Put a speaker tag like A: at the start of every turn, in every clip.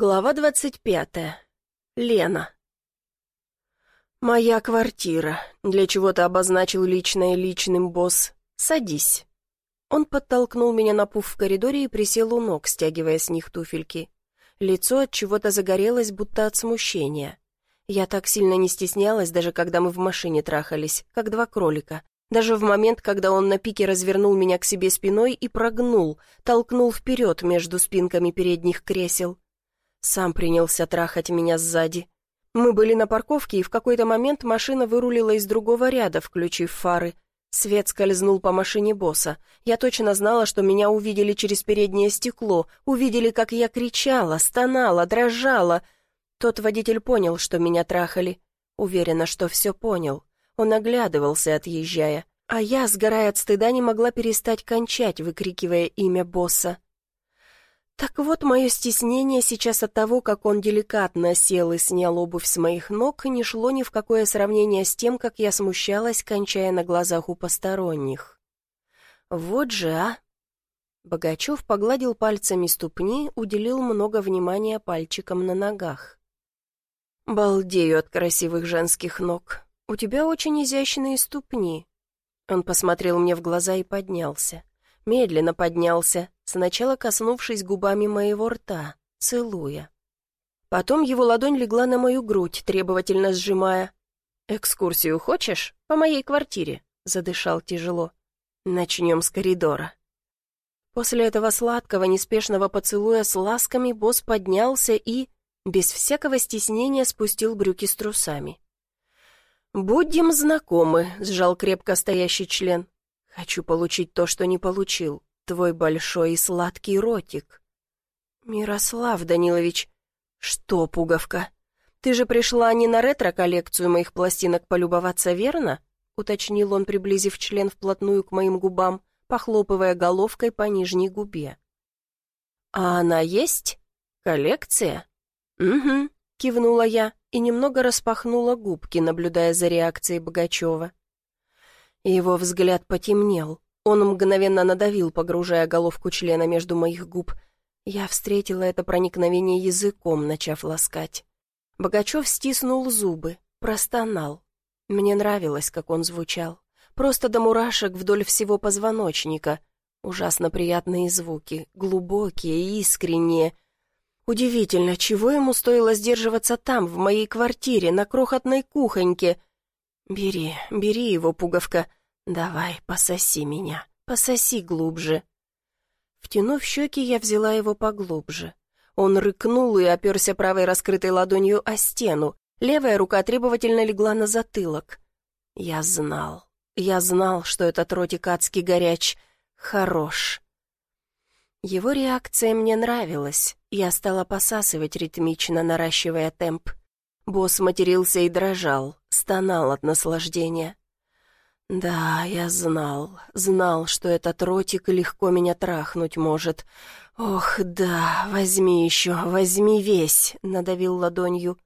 A: Глава двадцать пятая. Лена. «Моя квартира. Для чего ты обозначил личное личным, босс? Садись». Он подтолкнул меня на пуф в коридоре и присел у ног, стягивая с них туфельки. Лицо от чего-то загорелось, будто от смущения. Я так сильно не стеснялась, даже когда мы в машине трахались, как два кролика. Даже в момент, когда он на пике развернул меня к себе спиной и прогнул, толкнул вперед между спинками передних кресел. Сам принялся трахать меня сзади. Мы были на парковке, и в какой-то момент машина вырулила из другого ряда, включив фары. Свет скользнул по машине босса. Я точно знала, что меня увидели через переднее стекло, увидели, как я кричала, стонала, дрожала. Тот водитель понял, что меня трахали. Уверена, что все понял. Он оглядывался, отъезжая. А я, сгорая от стыда, не могла перестать кончать, выкрикивая имя босса. Так вот, мое стеснение сейчас от того, как он деликатно сел и снял обувь с моих ног, не шло ни в какое сравнение с тем, как я смущалась, кончая на глазах у посторонних. Вот же, а! Богачев погладил пальцами ступни, уделил много внимания пальчикам на ногах. «Балдею от красивых женских ног. У тебя очень изящные ступни». Он посмотрел мне в глаза и поднялся. Медленно поднялся, сначала коснувшись губами моего рта, целуя. Потом его ладонь легла на мою грудь, требовательно сжимая. «Экскурсию хочешь? По моей квартире?» — задышал тяжело. «Начнем с коридора». После этого сладкого, неспешного поцелуя с ласками босс поднялся и, без всякого стеснения, спустил брюки с трусами. «Будем знакомы», — сжал крепко стоящий член. «Хочу получить то, что не получил твой большой и сладкий ротик». «Мирослав Данилович, что, пуговка? Ты же пришла не на ретро-коллекцию моих пластинок полюбоваться, верно?» уточнил он, приблизив член вплотную к моим губам, похлопывая головкой по нижней губе. «А она есть? Коллекция?» «Угу», — кивнула я и немного распахнула губки, наблюдая за реакцией Богачева. Его взгляд потемнел. Он мгновенно надавил, погружая головку члена между моих губ. Я встретила это проникновение языком, начав ласкать. Богачев стиснул зубы, простонал. Мне нравилось, как он звучал. Просто до мурашек вдоль всего позвоночника. Ужасно приятные звуки, глубокие и искренние. Удивительно, чего ему стоило сдерживаться там, в моей квартире, на крохотной кухоньке. «Бери, бери его, пуговка», «Давай, пососи меня, пососи глубже». Втянув щеки, я взяла его поглубже. Он рыкнул и оперся правой раскрытой ладонью о стену. Левая рука требовательно легла на затылок. Я знал, я знал, что этот ротик адски горяч. Хорош. Его реакция мне нравилась. Я стала посасывать ритмично, наращивая темп. Босс матерился и дрожал, стонал от наслаждения. «Да, я знал, знал, что этот ротик легко меня трахнуть может. Ох, да, возьми еще, возьми весь», — надавил ладонью.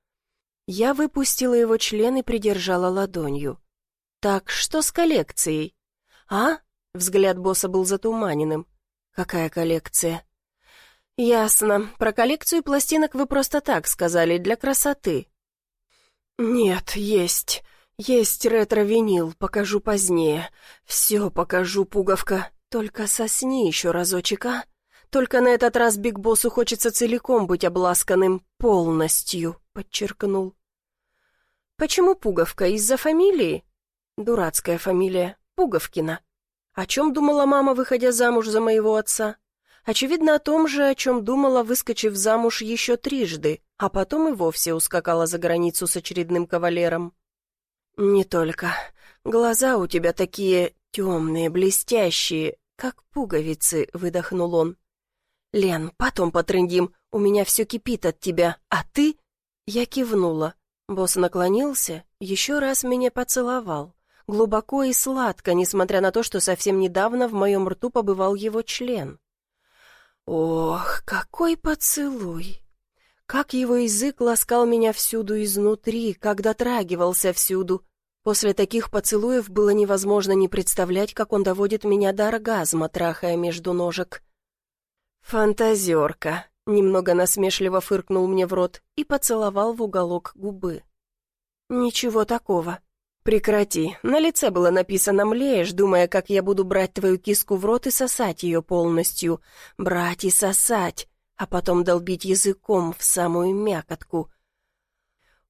A: Я выпустила его член и придержала ладонью. «Так, что с коллекцией?» «А?» — взгляд босса был затуманенным. «Какая коллекция?» «Ясно. Про коллекцию пластинок вы просто так сказали, для красоты». «Нет, есть. «Есть ретро-винил, покажу позднее. Все покажу, пуговка. Только сосни еще разочек, а? Только на этот раз Биг Боссу хочется целиком быть обласканным полностью», — подчеркнул. «Почему пуговка? Из-за фамилии?» «Дурацкая фамилия. Пуговкина. О чем думала мама, выходя замуж за моего отца?» Очевидно, о том же, о чем думала, выскочив замуж еще трижды, а потом и вовсе ускакала за границу с очередным кавалером. «Не только. Глаза у тебя такие темные, блестящие, как пуговицы», — выдохнул он. «Лен, потом потрындим, у меня все кипит от тебя, а ты...» Я кивнула. Босс наклонился, еще раз меня поцеловал. Глубоко и сладко, несмотря на то, что совсем недавно в моем рту побывал его член. Ох, какой поцелуй! Как его язык ласкал меня всюду изнутри, как дотрагивался всюду. После таких поцелуев было невозможно не представлять, как он доводит меня до оргазма, трахая между ножек. «Фантазерка», Немного насмешливо фыркнул мне в рот и поцеловал в уголок губы. «Ничего такого. Прекрати. На лице было написано «млеешь», думая, как я буду брать твою киску в рот и сосать ее полностью. Брать и сосать, а потом долбить языком в самую мякотку.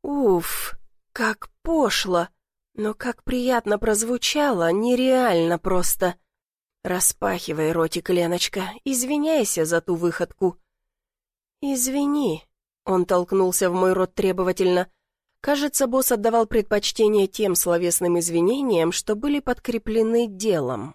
A: Уф, как пошло, но как приятно прозвучало, нереально просто. Распахивай ротик, Леночка, извиняйся за ту выходку. «Извини», — он толкнулся в мой рот требовательно, — Кажется, босс отдавал предпочтение тем словесным извинениям, что были подкреплены делом.